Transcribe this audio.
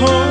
errou.